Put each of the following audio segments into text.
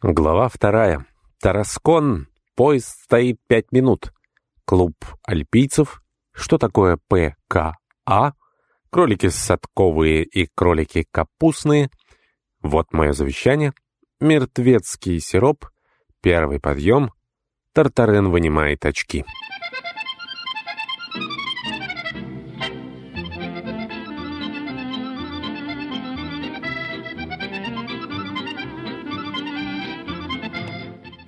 Глава вторая. Тараскон. Поезд стоит пять минут. Клуб альпийцев. Что такое ПКА? Кролики садковые и кролики капустные. Вот мое завещание. Мертвецкий сироп. Первый подъем. Тартарен вынимает очки.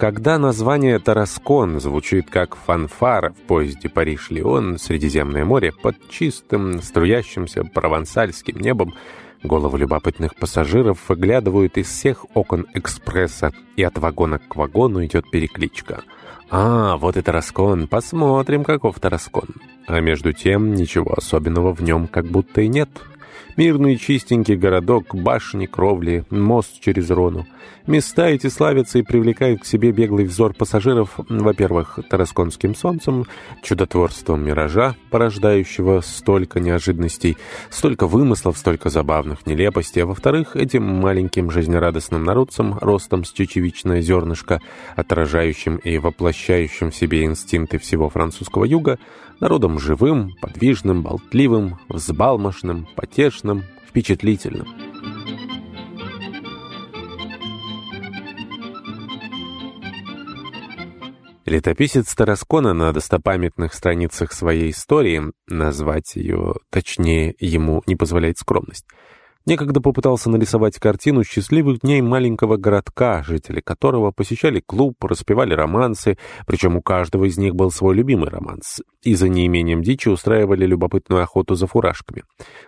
Когда название «Тараскон» звучит как фанфара в поезде Париж-Лион, Средиземное море, под чистым, струящимся провансальским небом, головы любопытных пассажиров выглядывают из всех окон экспресса, и от вагона к вагону идет перекличка. «А, вот и Тараскон, посмотрим, каков Тараскон». А между тем, ничего особенного в нем как будто и нет. Мирный чистенький городок, башни, кровли, мост через Рону. Места эти славятся и привлекают к себе беглый взор пассажиров, во-первых, тарасконским солнцем, чудотворством миража, порождающего столько неожиданностей, столько вымыслов, столько забавных нелепостей, а во-вторых, этим маленьким жизнерадостным народцем, ростом с чечевичное зернышко, отражающим и воплощающим в себе инстинкты всего французского юга, народом живым, подвижным, болтливым, взбалмошным, потешным, впечатлительным. Летописец Тараскона на достопамятных страницах своей истории, назвать ее, точнее, ему не позволяет скромность, некогда попытался нарисовать картину счастливых дней маленького городка, жители которого посещали клуб, распевали романсы, причем у каждого из них был свой любимый романс, и за неимением дичи устраивали любопытную охоту за фуражками.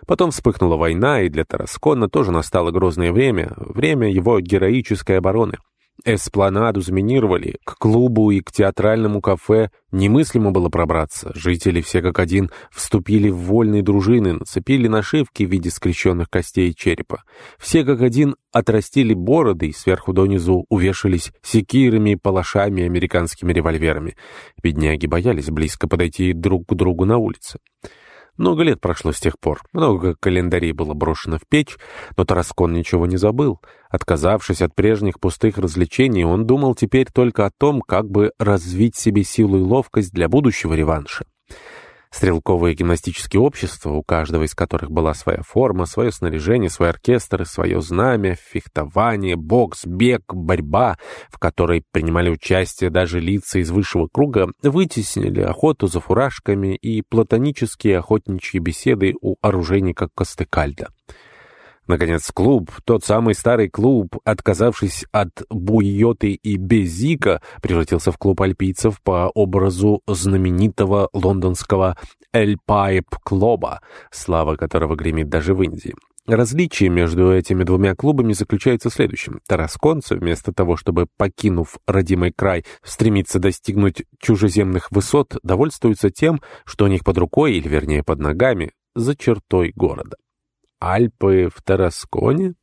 Потом вспыхнула война, и для Тараскона тоже настало грозное время, время его героической обороны. Эспланаду заминировали, к клубу и к театральному кафе немыслимо было пробраться. Жители все как один вступили в вольные дружины, нацепили нашивки в виде скрещенных костей и черепа. Все как один отрастили бороды и сверху донизу увешались секирами, палашами и американскими револьверами. Бедняги боялись близко подойти друг к другу на улице. Много лет прошло с тех пор, много календарей было брошено в печь, но Тараскон ничего не забыл. Отказавшись от прежних пустых развлечений, он думал теперь только о том, как бы развить себе силу и ловкость для будущего реванша. Стрелковые гимнастические общества, у каждого из которых была своя форма, свое снаряжение, свой оркестр, свое знамя, фехтование, бокс, бег, борьба, в которой принимали участие даже лица из высшего круга, вытеснили охоту за фуражками и платонические охотничьи беседы у оружейника Костыкальда. Наконец, клуб, тот самый старый клуб, отказавшись от Буйоты и Безика, превратился в клуб альпийцев по образу знаменитого лондонского «Эль Пайп Клоба», слава которого гремит даже в Индии. Различие между этими двумя клубами заключается в следующем. Тарасконцы, вместо того, чтобы, покинув родимый край, стремиться достигнуть чужеземных высот, довольствуются тем, что у них под рукой, или вернее под ногами, за чертой города. Альпы в Тарасконе?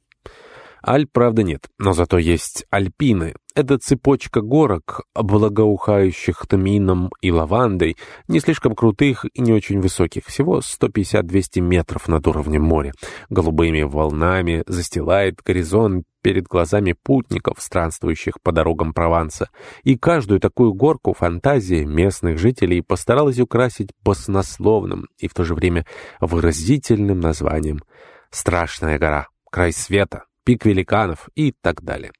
Альп, правда, нет, но зато есть Альпины. Это цепочка горок, благоухающих тмином и лавандой, не слишком крутых и не очень высоких, всего 150-200 метров над уровнем моря. Голубыми волнами застилает горизонт перед глазами путников, странствующих по дорогам Прованса. И каждую такую горку фантазии местных жителей постаралась украсить баснословным и в то же время выразительным названием «Страшная гора», «Край света», «Пик великанов» и так далее.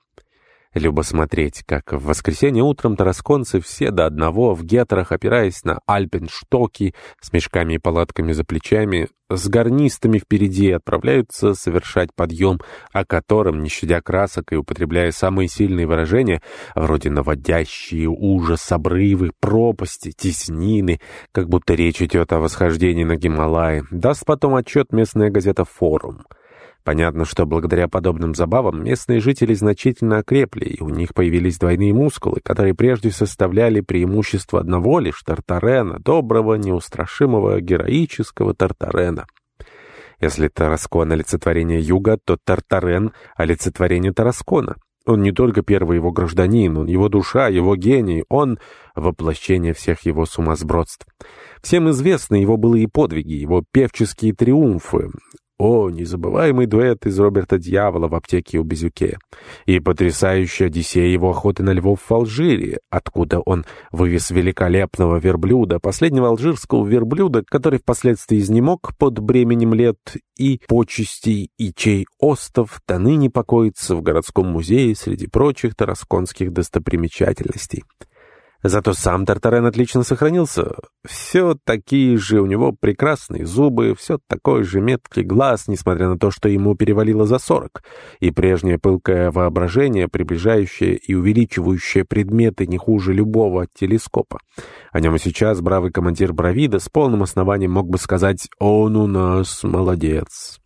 Любо смотреть, как в воскресенье утром тарасконцы все до одного в гетрах, опираясь на альпенштоки, с мешками и палатками за плечами, с гарнистами впереди отправляются совершать подъем, о котором, не щадя красок и употребляя самые сильные выражения, вроде наводящие ужас, обрывы, пропасти, теснины, как будто речь идет о восхождении на Гималаи, даст потом отчет местная газета «Форум». Понятно, что благодаря подобным забавам местные жители значительно окрепли, и у них появились двойные мускулы, которые прежде составляли преимущество одного лишь Тартарена, доброго, неустрашимого, героического Тартарена. Если Тараскон — олицетворение юга, то Тартарен — олицетворение Тараскона. Он не только первый его гражданин, он его душа, его гений, он — воплощение всех его сумасбродств. Всем известны его былые подвиги, его певческие триумфы. О, незабываемый дуэт из Роберта Дьявола в аптеке у Безюке. И потрясающая Одиссея его охоты на львов в Алжире, откуда он вывез великолепного верблюда, последнего алжирского верблюда, который впоследствии изнемог под бременем лет и почестей, и чей остов до ныне покоится в городском музее среди прочих тарасконских достопримечательностей. Зато сам Тартарен отлично сохранился. Все такие же у него прекрасные зубы, все такой же меткий глаз, несмотря на то, что ему перевалило за сорок, и прежнее пылкое воображение, приближающее и увеличивающее предметы не хуже любого телескопа. О нем и сейчас бравый командир Бравида с полным основанием мог бы сказать «Он у нас молодец».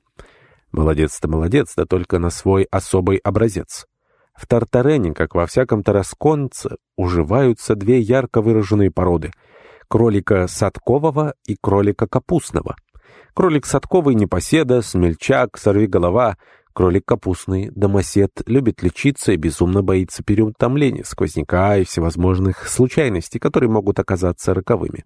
Молодец-то молодец, да только на свой особый образец. В Тартарене, как во всяком тарасконце, уживаются две ярко выраженные породы — кролика садкового и кролика капустного. Кролик садковый — непоседа, смельчак, сорвиголова. Кролик капустный — домосед, любит лечиться и безумно боится переутомления, сквозняка и всевозможных случайностей, которые могут оказаться роковыми.